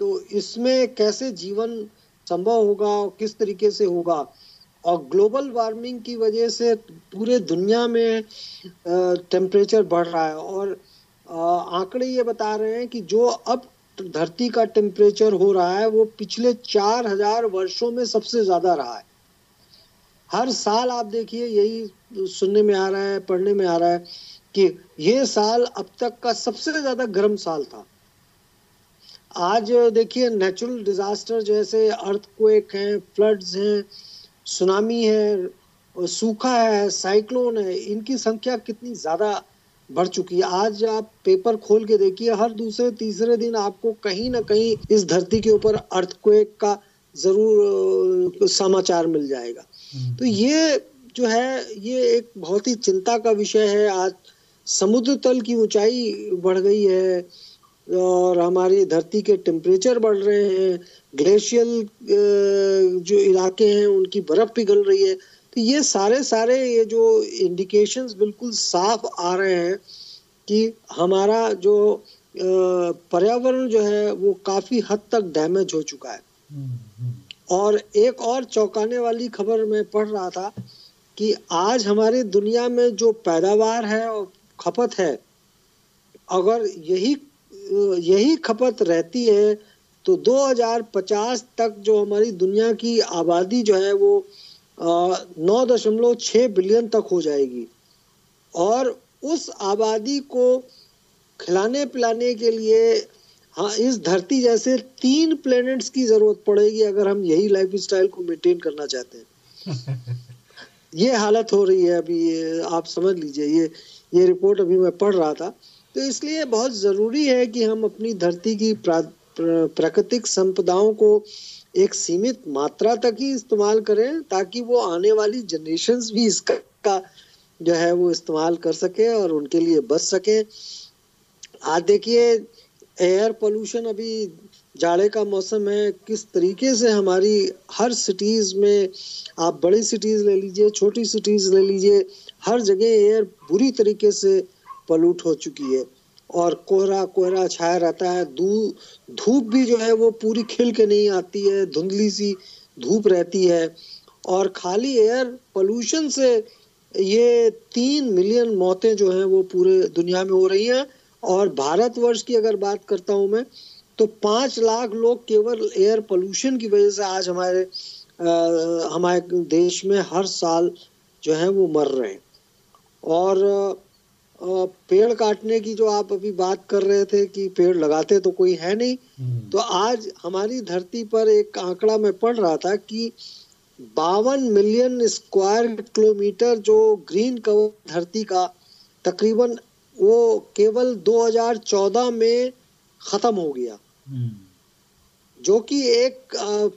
तो इसमें कैसे जीवन संभव होगा और किस तरीके से होगा? और ग्लोबल वार्मिंग की वजह से पूरे दुनिया में टेम्परेचर बढ़ रहा है और आंकड़े ये बता रहे हैं कि जो अब धरती का टेम्परेचर हो रहा है वो पिछले चार हज़ार वर्षों में सबसे ज़्यादा रहा है। हर साल आप देखिए, यही सुनने में आ रहा है, पढ़ने में आ रहा है कि ये साल अब तक का सबसे ज़्यादा गर्म साल था। आज देखिए नेचुरल डिजास्टर जैसे अर्थक्वेक हैं फ्लड्स हैं सुनामी है सूखा है साइक्लोन है इनकी संख्या कितनी ज़्यादा बढ़ चुकी है। आज आप पेपर खोल के देखिए हर दूसरे तीसरे दिन आपको कहीं ना कहीं इस धरती के ऊपर अर्थक्वेक का ज़रूर समाचार मिल जाएगा। हम्म। तो ये जो है ये एक बहुत ही चिंता का विषय है। आज समुद्र तल की ऊंचाई बढ़ गई है और हमारी धरती के टेम्परेचर बढ़ रहे हैं ग्लेशियल जो इलाके हैं उनकी बर्फ़ पिघल रही है। तो ये सारे सारे ये जो इंडिकेशंस बिल्कुल साफ़ आ रहे हैं कि हमारा जो पर्यावरण जो है वो काफ़ी हद तक डैमेज हो चुका है। और एक और चौंकाने वाली खबर मैं पढ़ रहा था कि आज हमारी दुनिया में जो पैदावार है और खपत है अगर यही यही खपत रहती है तो 2050 तक जो हमारी दुनिया की आबादी जो है वो नौ दशमलव छः बिलियन तक हो जाएगी। और उस आबादी को खिलाने पिलाने के लिए हाँ इस धरती जैसे तीन प्लेनेट्स की ज़रूरत पड़ेगी अगर हम यही लाइफ स्टाइल को मेंटेन करना चाहते हैं। *laughs* ये हालत हो रही है अभी ये आप समझ लीजिए ये ये रिपोर्ट अभी मैं पढ़ रहा था। तो इसलिए बहुत ज़रूरी है कि हम अपनी धरती की प्राकृतिक संपदाओं को एक सीमित मात्रा तक ही इस्तेमाल करें, ताकि वो आने वाली जनरेशन भी इसका जो है वो इस्तेमाल कर सके और उनके लिए बच सके। आज देखिए एयर पोल्यूशन अभी जाड़े का मौसम है, किस तरीके से हमारी हर सिटीज़ में आप बड़ी सिटीज़ ले लीजिए, छोटी सिटीज़ ले लीजिए, हर जगह एयर बुरी तरीके से पलूट हो चुकी है और कोहरा कोहरा छाया रहता है। धूप भी जो है वो पूरी खिल के नहीं आती है धुंधली सी धूप रहती है। और खाली एयर पोल्यूशन से ये तीन मिलियन मौतें जो हैं वो पूरे दुनिया में हो रही हैं। और भारतवर्ष की अगर बात करता हूँ मैं तो पाँच लाख लोग केवल एयर पोल्यूशन की वजह से आज हमारे आ, हमारे देश में हर साल जो है वो मर रहे हैं। और पेड़ काटने की जो आप अभी बात कर रहे थे कि पेड़ लगाते तो कोई है नहीं हम्म। तो आज हमारी धरती पर एक आंकड़ा में पढ़ रहा था कि बावन मिलियन स्क्वायर किलोमीटर जो ग्रीन कवर धरती का तकरीबन वो केवल 2014 में खत्म हो गया। जो कि एक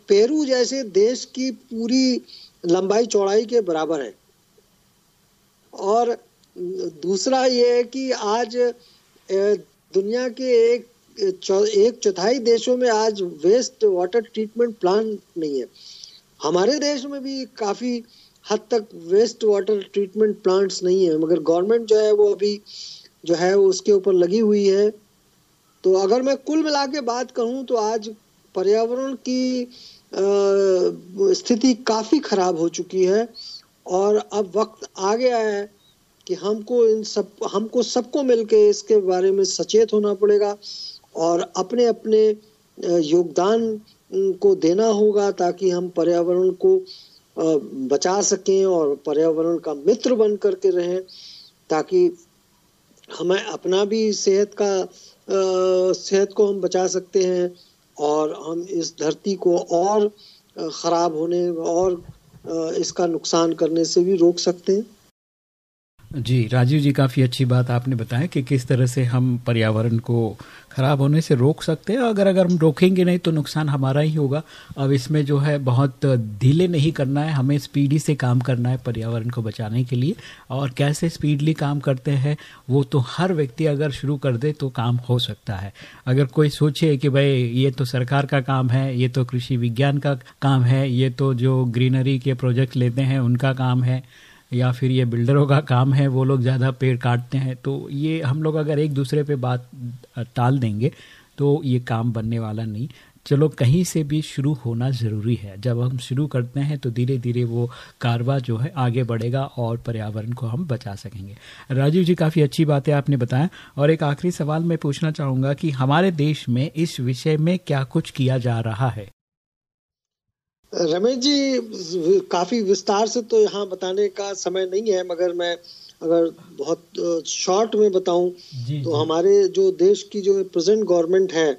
पेरू जैसे देश की पूरी लंबाई चौड़ाई के बराबर है। और दूसरा ये है कि आज दुनिया के एक एक चौथाई देशों में आज वेस्ट वाटर ट्रीटमेंट प्लांट नहीं है। हमारे देश में भी काफ़ी हद तक वेस्ट वाटर ट्रीटमेंट प्लांट्स नहीं है, मगर गवर्नमेंट जो है वो अभी जो है वो उसके ऊपर लगी हुई है। तो अगर मैं कुल मिला के बात कहूँ तो आज पर्यावरण की स्थिति काफ़ी खराब हो चुकी है, और अब वक्त आ गया है कि हमको इन सब, हमको सबको मिलके इसके बारे में सचेत होना पड़ेगा और अपने अपने योगदान को देना होगा ताकि हम पर्यावरण को बचा सकें और पर्यावरण का मित्र बन करके रहें ताकि हमें अपना भी सेहत का सेहत को हम बचा सकते हैं और हम इस धरती को और ख़राब होने और इसका नुकसान करने से भी रोक सकते हैं। जी, राजीव जी, काफ़ी अच्छी बात आपने बताया कि किस तरह से हम पर्यावरण को ख़राब होने से रोक सकते हैं। अगर अगर हम रोकेंगे नहीं तो नुकसान हमारा ही होगा। अब इसमें जो है बहुत ढीले नहीं करना है। हमें स्पीडी से काम करना है पर्यावरण को बचाने के लिए। और कैसे स्पीडली काम करते हैं, वो तो हर व्यक्ति अगर शुरू कर दे तो काम हो सकता है। अगर कोई सोचे कि भाई ये तो सरकार का काम है, ये तो कृषि विज्ञान का काम है, ये तो जो ग्रीनरी के प्रोजेक्ट लेते हैं उनका काम है या फिर ये बिल्डरों का काम है, वो लोग ज़्यादा पेड़ काटते हैं तो ये हम लोग अगर एक दूसरे पे बात टाल देंगे तो ये काम बनने वाला नहीं। चलो, कहीं से भी शुरू होना ज़रूरी है। जब हम शुरू करते हैं तो धीरे धीरे वो कारवा जो है, आगे बढ़ेगा और पर्यावरण को हम बचा सकेंगे। राजीव जी, काफ़ी अच्छी बातें आपने बताया, और एक आखिरी सवाल मैं पूछना चाहूँगा कि हमारे देश में इस विषय में क्या कुछ किया जा रहा है? रमेश जी काफ़ी विस्तार से तो यहाँ बताने का समय नहीं है मगर मैं अगर बहुत शॉर्ट में बताऊँ तो जी. हमारे जो देश की जो प्रेजेंट गवर्नमेंट है।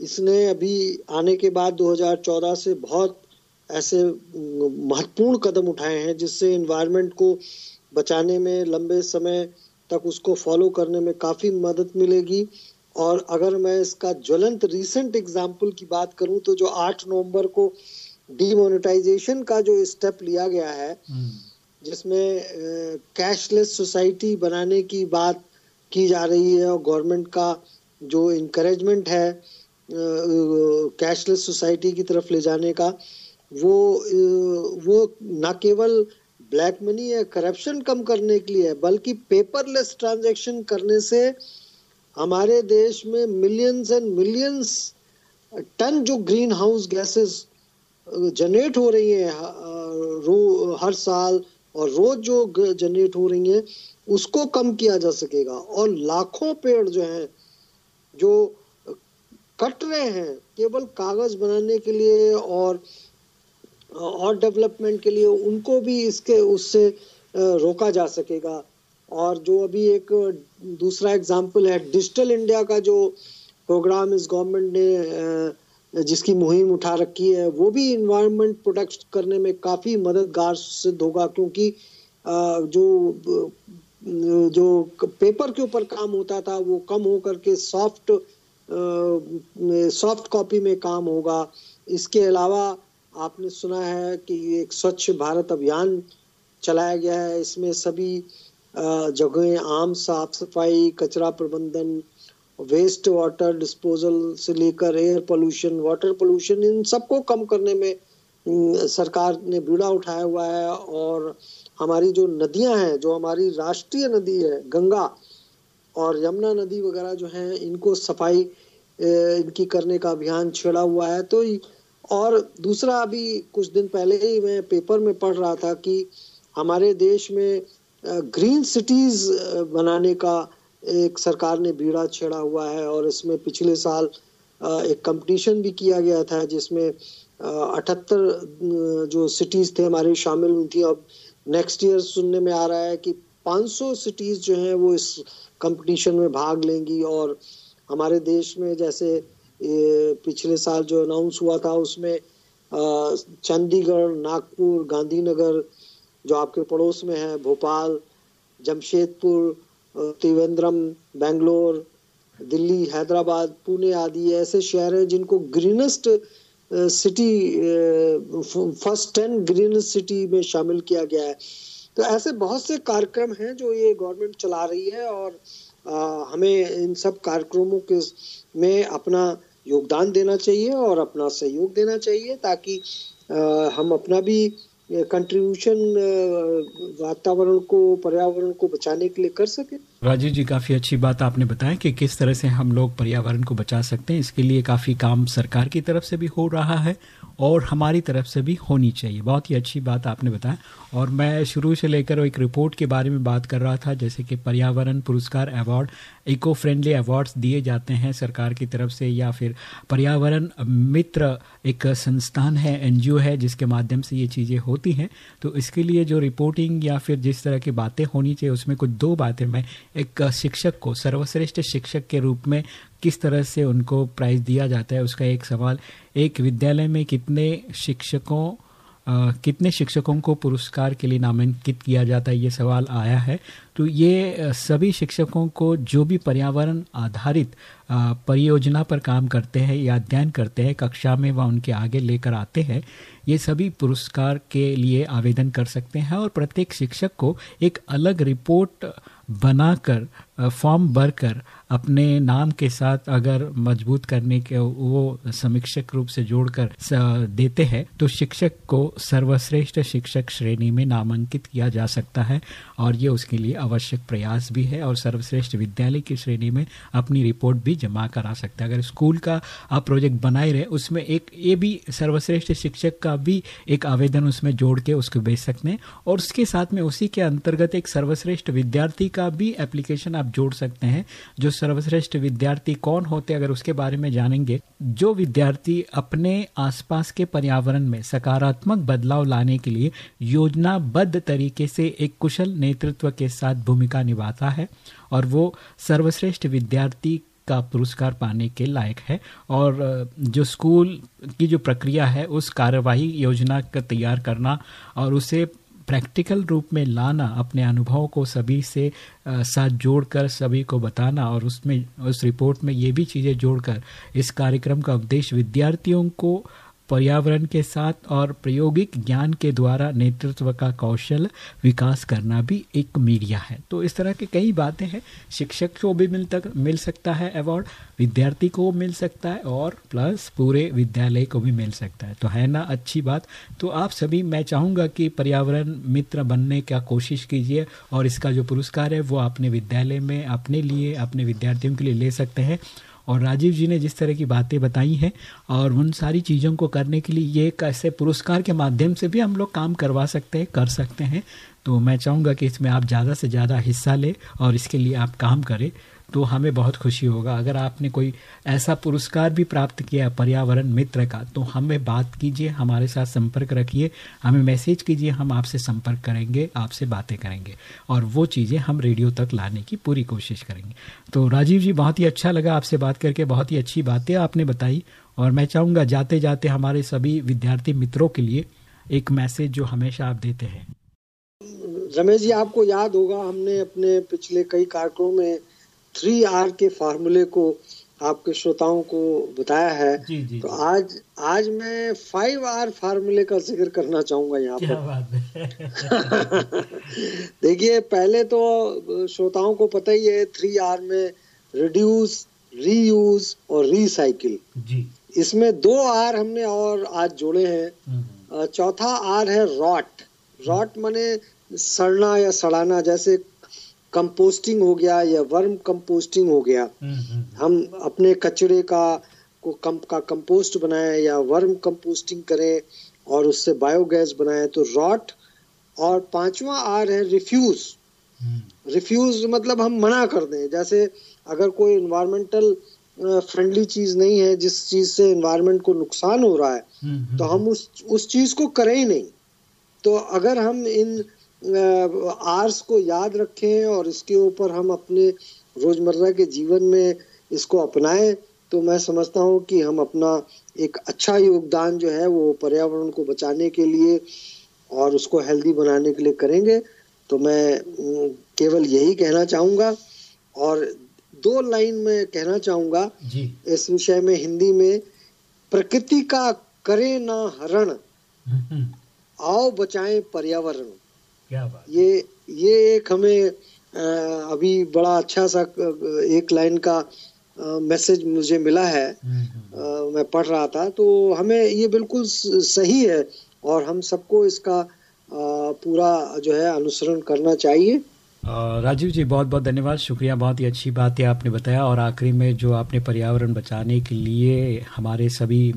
इसने अभी आने के बाद 2014 से बहुत ऐसे महत्वपूर्ण कदम उठाए हैं जिससे इन्वायरमेंट को बचाने में लंबे समय तक उसको फॉलो करने में काफ़ी मदद मिलेगी और अगर मैं इसका ज्वलंत रिसेंट एग्ज़ाम्पल की बात करूँ तो जो 8 नवंबर को डीमोनेटाइजेशन का जो स्टेप लिया गया है हम्म। जिसमें कैशलेस सोसाइटी बनाने की बात की जा रही है और गवर्नमेंट का जो इनक्रेजमेंट है कैशलेस सोसाइटी की तरफ़ ले जाने का वो वो न केवल ब्लैक मनी या करप्शन कम करने के लिए है बल्कि पेपरलेस ट्रांजैक्शन करने से हमारे देश में मिलियंस एंड मिलियंस टन जो ग्रीन हाउस गैसेस जनरेट हो रही है रो, हर साल और रोज जो जनरेट हो रही है, उसको कम किया जा सकेगा। और लाखों पेड़ जो हैं, जो कट रहे हैं, केवल कागज़ बनाने के लिए और और डेवलपमेंट के लिए, उनको भी इसके, उससे रोका जा सकेगा। और जो अभी एक दूसरा एग्ज़ाम्पल है डिजिटल इंडिया का जो प्रोग्राम इस गवर्नमेंट ने जिसकी मुहिम उठा रखी है, वो भी इन्वायरमेंट प्रोटेक्ट करने में काफ़ी मददगार सिद्ध होगा, क्योंकि जो जो पेपर के ऊपर काम होता था, वो कम होकर के सॉफ्ट सॉफ्ट कॉपी में काम होगा। इसके अलावा आपने सुना है कि एक स्वच्छ भारत अभियान चलाया गया है। इसमें सभी जगह, आम, साफ़ सफ़ाई, कचरा प्रबंधन वेस्ट वाटर डिस्पोजल से लेकर एयर पोल्यूशन वाटर पोल्यूशन इन सबको कम करने में सरकार ने बीड़ा उठाया हुआ है और हमारी जो नदियाँ हैं, जो हमारी राष्ट्रीय नदी है, गंगा और यमुना नदी वगैरह जो है, इनको सफ़ाई इनकी करने का अभियान छेड़ा हुआ है। तो और दूसरा अभी कुछ दिन पहले ही मैं पेपर में पढ़ रहा था कि हमारे देश में ग्रीन सिटीज़ बनाने का एक सरकार ने बीड़ा छेड़ा हुआ है और इसमें पिछले साल एक कंपटीशन भी किया गया था जिसमें अठहत्तर जो सिटीज़ थे हमारी शामिल हुई थी। अब नेक्स्ट ईयर सुनने में आ रहा है कि 500 सिटीज़ जो हैं वो इस कंपटीशन में भाग लेंगी और हमारे देश में जैसे पिछले साल जो अनाउंस हुआ था उसमें चंडीगढ़, नागपुर, गांधीनगर, जो आपके पड़ोस में है, भोपाल, जमशेदपुर त्रिवेंद्रम बेंगलोर दिल्ली हैदराबाद पुणे आदि ऐसे शहर हैं जिनको greenest city first ten green city में शामिल किया गया है। तो ऐसे बहुत से कार्यक्रम हैं जो ये गवर्नमेंट चला रही है और आ, हमें इन सब कार्यक्रमों के में अपना योगदान देना चाहिए और अपना सहयोग देना चाहिए ताकि आ, हम अपना भी कंट्रीब्यूशन वातावरण को पर्यावरण को बचाने के लिए कर सके। राजीव जी, काफ़ी अच्छी बात आपने बताया कि किस तरह से हम लोग पर्यावरण को बचा सकते हैं। इसके लिए काफ़ी काम सरकार की तरफ़ से भी हो रहा है और हमारी तरफ़ से भी होनी चाहिए। बहुत ही अच्छी बात आपने बताया। और मैं शुरू से लेकर एक रिपोर्ट के बारे में बात कर रहा था, जैसे कि पर्यावरण पुरस्कार अवार्ड इको फ्रेंडली अवार्ड्स दिए जाते हैं सरकार की तरफ़ से या फिर पर्यावरण मित्र एक संस्थान है, एनजीओ है, जिसके माध्यम से ये चीज़ें होती हैं। तो इसके लिए जो रिपोर्टिंग या फिर जिस तरह की बातें होनी चाहिए, उसमें कुछ दो बातें मैं एक शिक्षक को सर्वश्रेष्ठ शिक्षक के रूप में किस तरह से उनको प्राइज दिया जाता है उसका एक सवाल। एक विद्यालय में कितने शिक्षकों आ, कितने शिक्षकों को पुरस्कार के लिए नामांकित किया जाता है ये सवाल आया है। तो ये सभी शिक्षकों को जो भी पर्यावरण आधारित परियोजना पर काम करते हैं या अध्ययन करते हैं कक्षा में व उनके आगे लेकर आते हैं ये सभी पुरस्कार के लिए आवेदन कर सकते हैं और प्रत्येक शिक्षक को एक अलग रिपोर्ट बनाकर फॉर्म भरकर अपने नाम के साथ अगर मज़बूत करने के वो समीक्षक रूप से जोड़कर देते हैं तो शिक्षक को सर्वश्रेष्ठ शिक्षक श्रेणी में नामांकित किया जा सकता है और ये उसके लिए आवश्यक प्रयास भी है और सर्वश्रेष्ठ विद्यालय की श्रेणी में अपनी रिपोर्ट भी जमा करा सकते हैं। अगर स्कूल का आप प्रोजेक्ट बनाए रहे, उसमें एक, ये भी सर्वश्रेष्ठ शिक्षक का भी एक आवेदन उसमें जोड़ के उसको भेज सकते हैं और उसके साथ में उसी के अंतर्गत एक सर्वश्रेष्ठ विद्यार्थी का भी एप्लीकेशन आप जोड़ सकते हैं, जो सर्वश्रेष्ठ विद्यार्थी कौन होते अगर उसके बारे में जानेंगे, जो विद्यार्थी अपने आसपास के पर्यावरण में सकारात्मक बदलाव लाने के लिए योजनाबद्ध तरीके से एक कुशल नेतृत्व के साथ भूमिका निभाता है और वो सर्वश्रेष्ठ विद्यार्थी का पुरस्कार पाने के लायक है और जो स्कूल की जो प्रक्रिया है, उस कार्यवाही योजना का तैयार करना और उसे प्रैक्टिकल रूप में लाना, अपने अनुभव को सभी से साथ जोड़कर सभी को बताना और उसमें, उस रिपोर्ट में ये भी चीज़ें जोड़कर इस कार्यक्रम का उद्देश्य विद्यार्थियों को पर्यावरण के साथ और प्रायोगिक ज्ञान के द्वारा नेतृत्व का कौशल विकास करना भी एक मीडिया है। तो इस तरह की कई बातें हैं। शिक्षक को भी मिल तक, मिल सकता है अवार्ड विद्यार्थी को मिल सकता है और प्लस पूरे विद्यालय को भी मिल सकता है। तो है ना, अच्छी बात। तो आप सभी, मैं चाहूँगा कि पर्यावरण मित्र बनने का कोशिश कीजिए और इसका जो पुरस्कार है वो अपने विद्यालय में, अपने लिए, अपने विद्यार्थियों के लिए ले सकते हैं। और राजीव जी ने जिस तरह की बातें बताई हैं और उन सारी चीज़ों को करने के लिए ये कैसे पुरस्कार के माध्यम से भी हम लोग काम करवा सकते हैं, कर सकते हैं। तो मैं चाहूँगा कि इसमें आप ज़्यादा से ज़्यादा हिस्सा लें और इसके लिए आप काम करें। तो हमें बहुत खुशी होगा। अगर आपने कोई ऐसा पुरस्कार भी प्राप्त किया है, पर्यावरण मित्र का तो हमें बात कीजिए, हमारे साथ संपर्क रखिए, हमें मैसेज कीजिए, हम आपसे संपर्क करेंगे, आपसे बातें करेंगे, और वो चीज़ें हम रेडियो तक लाने की पूरी कोशिश करेंगे। तो राजीव जी, बहुत ही अच्छा लगा आपसे बात करके, बहुत ही अच्छी बातें आपने बताई, और मैं चाहूँगा जाते जाते हमारे सभी विद्यार्थी मित्रों के लिए एक मैसेज जो हमेशा आप देते हैं। रमेश जी, आपको याद होगा, हमने अपने पिछले कई कार्यक्रमों में थ्री आर के फार्मूले को आपके श्रोताओं को बताया है। जी, जी, तो आज आज मैं फाइव आर फार्मूले का ज़िक्र करना चाहूँगा यहाँ पर। *laughs* देखिए पहले तो श्रोताओं को पता ही है थ्री आर में रिड्यूस रीयूज और रिसाइकिल इसमें दो आर हमने और आज जोड़े हैं। हम्म, चौथा आर है रॉट रॉट माने सड़ना या सड़ाना जैसे कंपोस्टिंग हो गया या वर्म कंपोस्टिंग हो गया हम्म, हम्म, हम अपने कचरे का को कम का कंपोस्ट बनाएँ या वर्म कंपोस्टिंग करें और उससे बायोगैस बनाएँ तो रॉट और पांचवा आर है रिफ्यूज हम्म, रिफ्यूज मतलब हम मना कर दें। जैसे अगर कोई इन्वायरमेंटल फ्रेंडली चीज़ नहीं है जिस चीज़ से इन्वायरमेंट को नुकसान हो रहा है हम्म, तो हम उस उस चीज़ को करें ही नहीं। तो अगर हम इन आर्स को याद रखें और इसके ऊपर हम अपने रोज़मर्रा के जीवन में इसको अपनाएँ तो मैं समझता हूँ कि हम अपना एक अच्छा योगदान जो है वो पर्यावरण को बचाने के लिए और उसको हेल्दी बनाने के लिए करेंगे। तो मैं केवल यही कहना चाहूँगा और दो लाइन में कहना चाहूँगा जी। इस विषय में हिंदी में प्रकृति का करे ना हरण हम्म, हम्म, आओ बचाएँ पर्यावरण। ये ये एक हमें अभी बड़ा अच्छा सा एक लाइन का मैसेज मुझे मिला है। हम्म, हम्म, मैं पढ़ रहा था। तो हमें ये बिल्कुल सही है और हम सबको इसका पूरा जो है अनुसरण करना चाहिए। राजीव जी बहुत बहुत धन्यवाद। शुक्रिया बहुत ही अच्छी बात है आपने बताया और आखिरी में जो आपने पर्यावरण बचाने के लिए हमारे सभी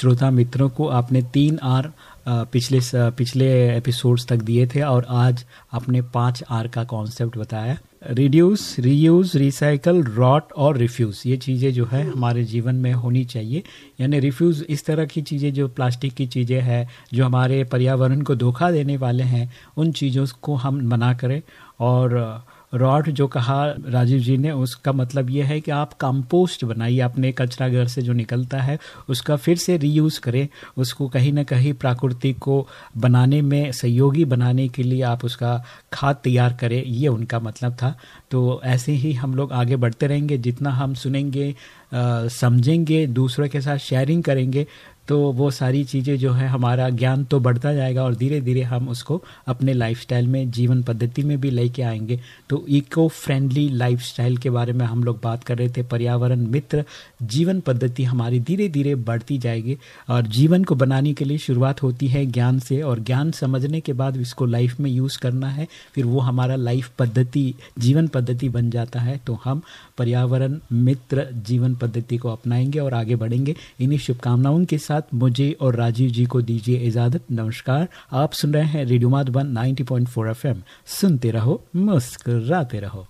श्रोता मित्रों को आपने तीन आर पिछले पिछले एपिसोड्स तक दिए थे और आज आपने पाँच आर का कॉन्सेप्ट बताया। रिड्यूस रीयूज रिसाइकल रॉट और रिफ्यूज ये चीज़ें जो है हमारे जीवन में होनी चाहिए। यानी रिफ्यूज इस तरह की चीज़ें जो प्लास्टिक की चीज़ें हैं, जो हमारे पर्यावरण को धोखा देने वाले हैं, उन चीज़ों को हम मना करें और रॉड जो कहा राजीव जी ने, उसका मतलब ये है कि आप कंपोस्ट बनाइए, अपने कचरा घर से जो निकलता है, उसका फिर से रीयूज करें। उसको कहीं ना कहीं प्राकृतिक को बनाने में, सहयोगी बनाने के लिए आप उसका खाद तैयार करें, ये उनका मतलब था। तो ऐसे ही हम लोग आगे बढ़ते रहेंगे। जितना हम सुनेंगे समझेंगे, दूसरों के साथ शेयरिंग करेंगे तो वो सारी चीज़ें जो है, हमारा ज्ञान तो बढ़ता जाएगा और धीरे धीरे हम उसको अपने लाइफस्टाइल में, जीवन पद्धति में भी लेके आएँगे। तो इको फ्रेंडली लाइफस्टाइल के बारे में हम लोग बात कर रहे थे। पर्यावरण मित्र, जीवन पद्धति हमारी धीरे धीरे बढ़ती जाएगी और जीवन को बनाने के लिए शुरुआत होती है ज्ञान से और ज्ञान समझने के बाद इसको लाइफ में यूज़ करना है। फिर वो हमारा लाइफ पद्धति, जीवन पद्धति बन जाता है। तो हम पर्यावरण मित्र, जीवन पद्धति को अपनाएँगे और आगे बढ़ेंगे। इन्हीं शुभकामनाओं के साथ मुझे और राजीव जी को दीजिए इजाज़त। नमस्कार। आप सुन रहे हैं रेडियो माधुबन 90.4 एफएम। सुनते रहो, मुस्कुराते रहो।